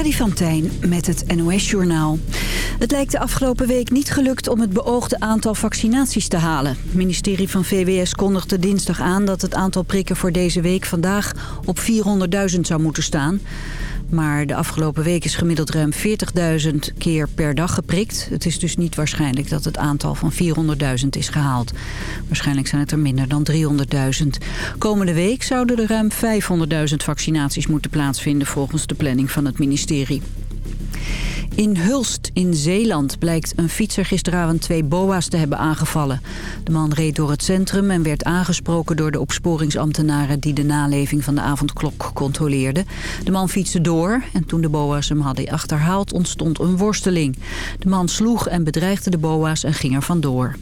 Freddy van Tijn met het NOS-journaal. Het lijkt de afgelopen week niet gelukt om het beoogde aantal vaccinaties te halen. Het ministerie van VWS kondigde dinsdag aan dat het aantal prikken voor deze week vandaag op 400.000 zou moeten staan. Maar de afgelopen week is gemiddeld ruim 40.000 keer per dag geprikt. Het is dus niet waarschijnlijk dat het aantal van 400.000 is gehaald. Waarschijnlijk zijn het er minder dan 300.000. Komende week zouden er ruim 500.000 vaccinaties moeten plaatsvinden volgens de planning van het ministerie. In Hulst in Zeeland blijkt een fietser gisteravond twee boa's te hebben aangevallen. De man reed door het centrum en werd aangesproken door de opsporingsambtenaren... die de naleving van de avondklok controleerden. De man fietste door en toen de boa's hem hadden achterhaald ontstond een worsteling. De man sloeg en bedreigde de boa's en ging er vandoor.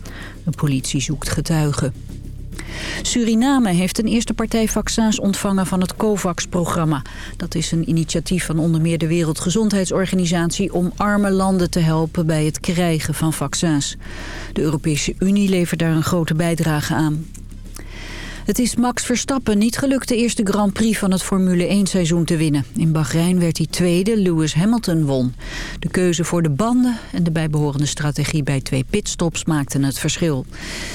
De politie zoekt getuigen. Suriname heeft een eerste partij vaccins ontvangen van het COVAX-programma. Dat is een initiatief van onder meer de Wereldgezondheidsorganisatie... om arme landen te helpen bij het krijgen van vaccins. De Europese Unie levert daar een grote bijdrage aan. Het is Max Verstappen niet gelukt de eerste Grand Prix van het Formule 1-seizoen te winnen. In Bahrein werd hij tweede, Lewis Hamilton won. De keuze voor de banden en de bijbehorende strategie bij twee pitstops maakten het verschil.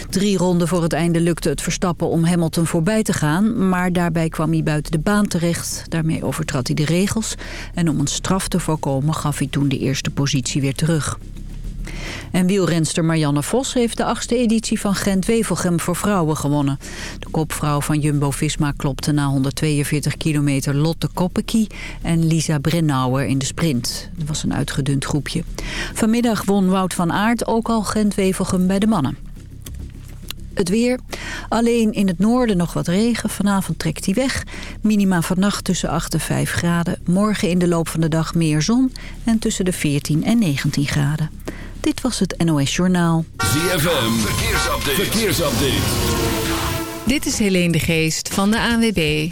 Drie ronden voor het einde lukte het Verstappen om Hamilton voorbij te gaan... maar daarbij kwam hij buiten de baan terecht. Daarmee overtrad hij de regels. En om een straf te voorkomen gaf hij toen de eerste positie weer terug. En wielrenster Marianne Vos heeft de achtste editie van Gent-Wevelgem voor vrouwen gewonnen. De kopvrouw van Jumbo-Visma klopte na 142 kilometer Lotte Kopecky en Lisa Brennauer in de sprint. Het was een uitgedund groepje. Vanmiddag won Wout van Aert ook al Gent-Wevelgem bij de mannen. Het weer. Alleen in het noorden nog wat regen. Vanavond trekt hij weg. Minima vannacht tussen 8 en 5 graden. Morgen in de loop van de dag meer zon. En tussen de 14 en 19 graden. Dit was het NOS Journaal. ZFM, verkeersupdate. verkeersupdate. Dit is Helene de Geest van de ANWB.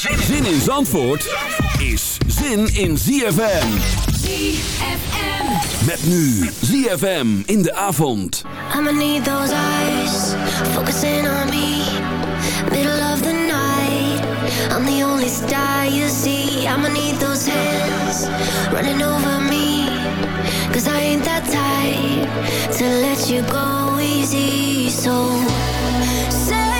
Zin in Zandvoort is zin in ZFM. ZFM. Met nu ZFM in de avond. I'ma need those eyes focusing on me. Middle of the night, I'm the only star you see. I'ma need those hands running over me. Cause I ain't that type to let you go easy. So say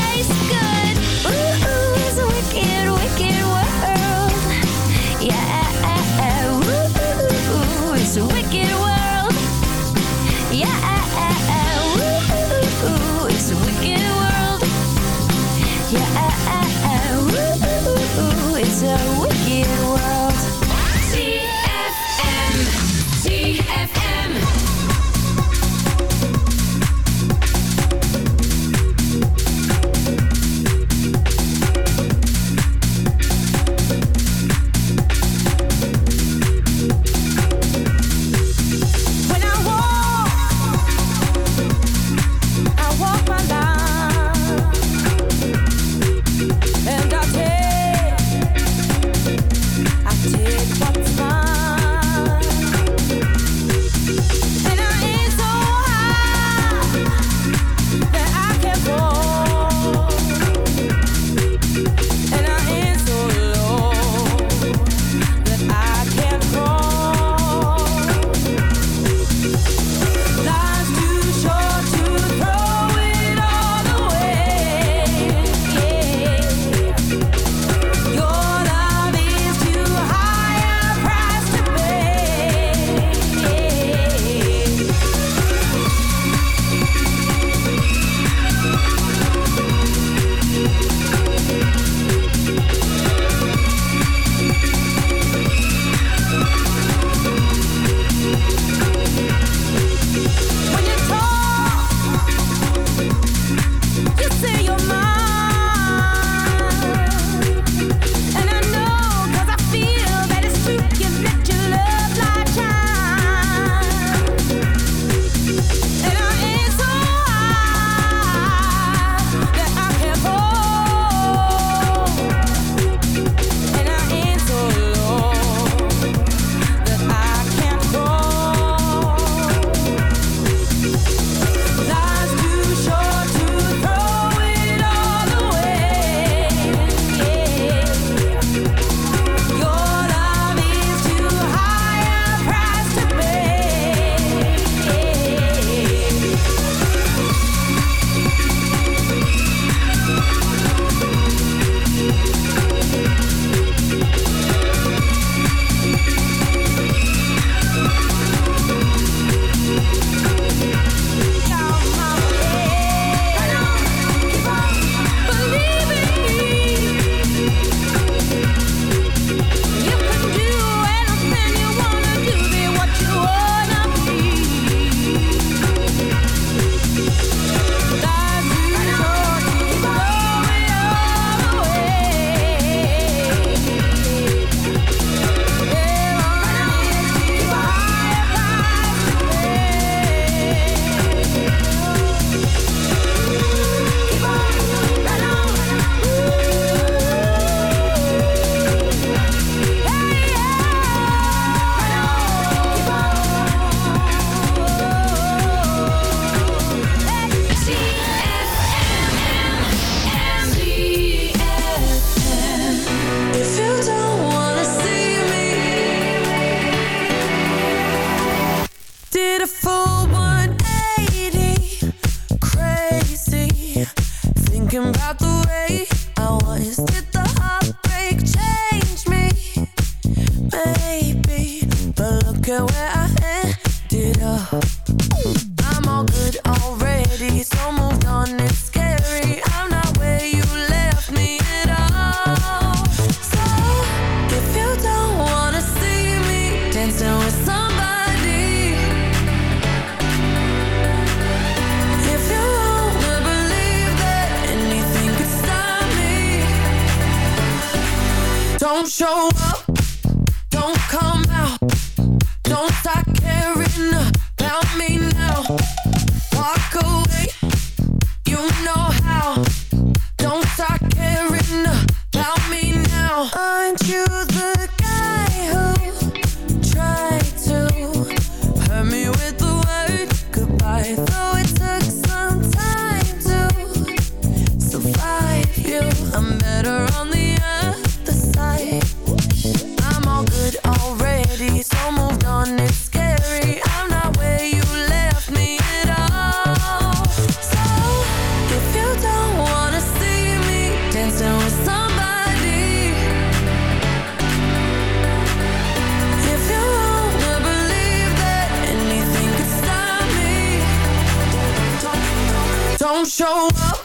don't show up,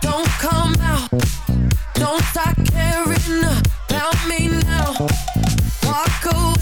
don't come out, don't start caring about me now. Walk away,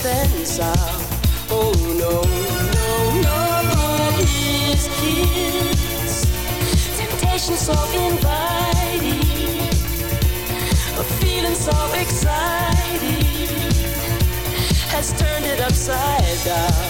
defensa. Oh no, no, no, but his kiss, temptation so inviting, a feeling so exciting, has turned it upside down.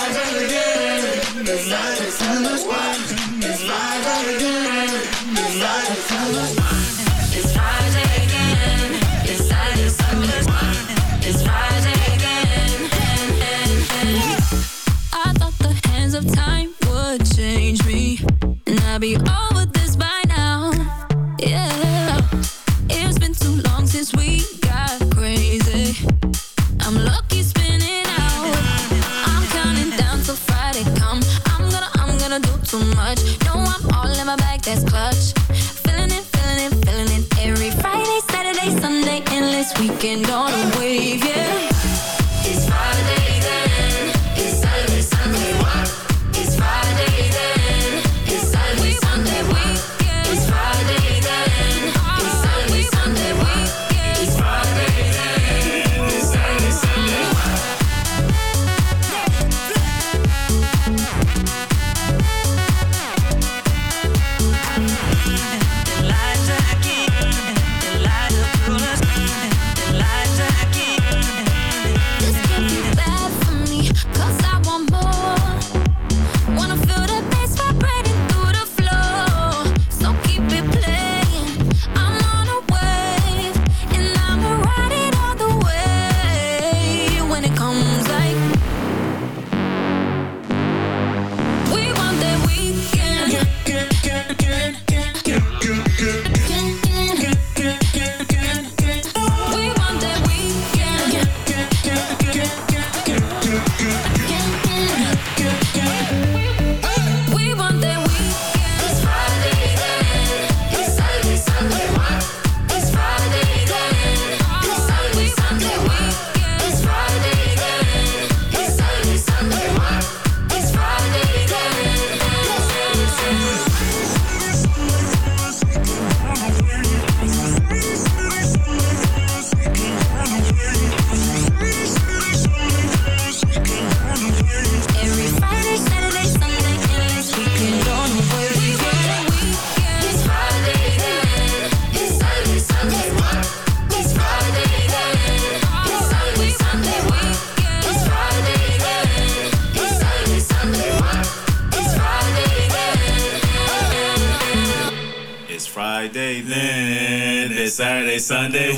they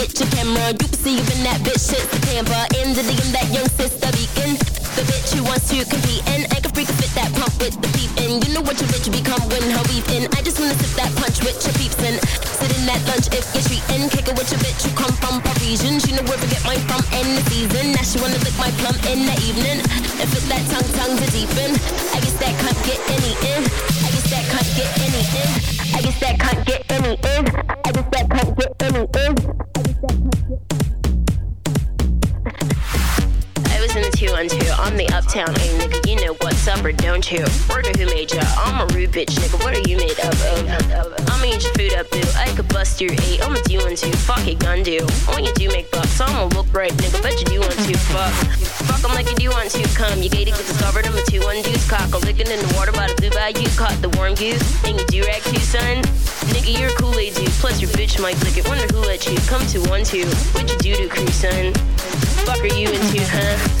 get your camera. You can see perceiving that bitch shit's the camera. In the league, that young sister beacon. The bitch who wants to compete in I can freak fit that pump with the peep in. You know what your bitch become when her weeping. I just wanna sip that punch with your peeps in. Sit in that lunch if you're treating. Kick it with your bitch who come from Parisian. She know where to get mine from in the season. Now she wanna lick my plum in the evening. If it's that tongue tongue to deepen. I guess that cunt get any in. I guess that cunt get any in. I guess that cunt get any in. I guess that cunt get any in. The 212, I'm the uptown A nigga, you know what's up or don't you? Word who made ya? I'm a rude bitch nigga, what are you made up of? I'ma eat your food up, boo, I could bust your eight, I'ma do one two, fuck it, gun do. When you do make bucks, I'ma look right, nigga, bet you do want to, fuck. Fuck 'em like you do want to, come, you gated, get discovered, I'm a two one deuce, cock, a licking in the water by the blue bayou, caught the warm goose, and you do rag too, son. Nigga, you're a Kool-Aid dude, plus your bitch might lick it, wonder who let you come to one two, what you do to crew, son? Fuck are you into, huh?